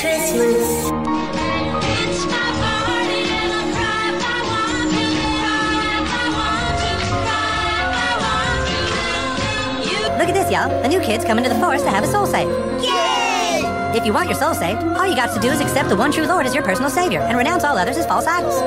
Christmas. Look at this, y'all. The new kid's coming to the forest to have a soul saved. Yay! If you want your soul saved, all you got to do is accept the one true Lord as your personal savior and renounce all others as false idols.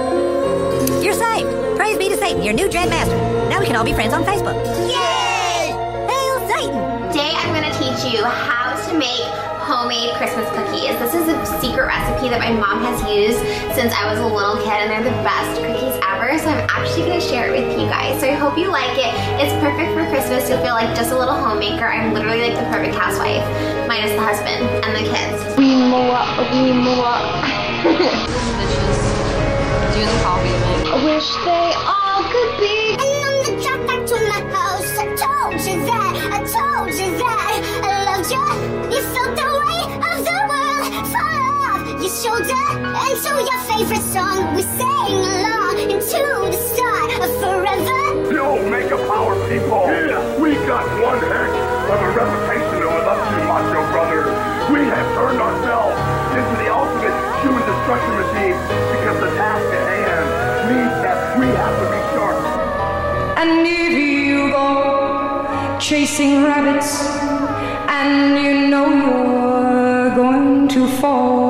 You're saved. Praise be to Satan, your new dread master. Now we can all be friends on Facebook. Yay! Hail Satan! Today I'm going to teach you how to make homemade Christmas cookies. This is a secret recipe that my mom has used since I was a little kid and they're the best cookies ever. So I'm actually going to share it with you guys. So I hope you like it. It's perfect for Christmas. You'll feel like just a little homemaker. I'm literally like the perfect housewife, minus the husband and the kids. We more, we more. favorite song, we sang along into the start of forever. Yo, make a power, people! Yeah, we got one heck of a reputation to live up to, Macho Brothers. We have turned ourselves into the ultimate human destruction machine because the task at hand means that we have to be sharp. And if you go chasing rabbits and you know you're going to fall,